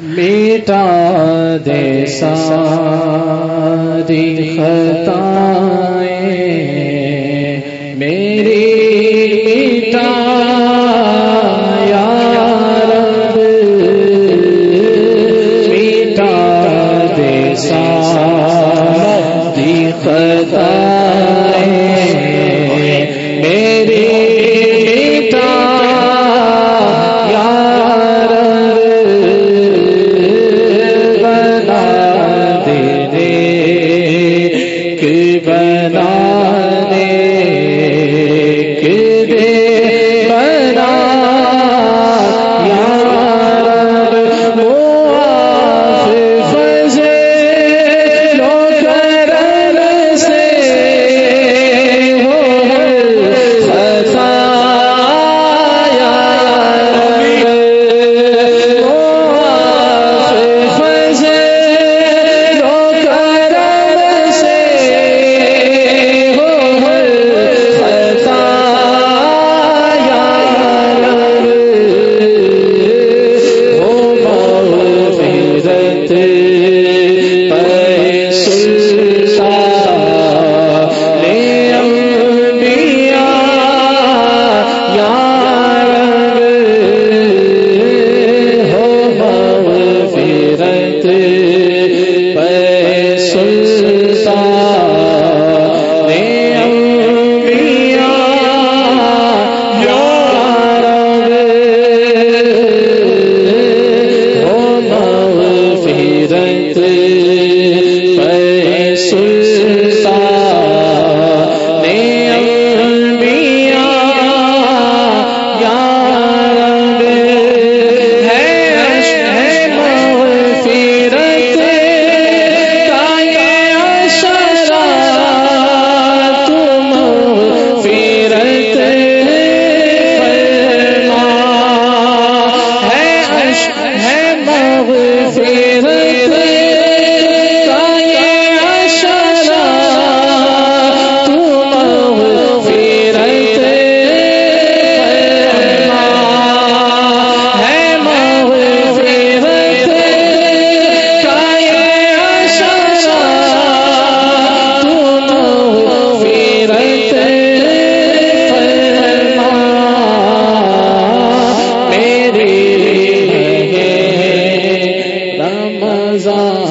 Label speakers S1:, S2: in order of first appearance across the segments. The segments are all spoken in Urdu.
S1: میٹا دے ساری خطائیں پیسلتا سوا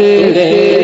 S1: ٹکڑے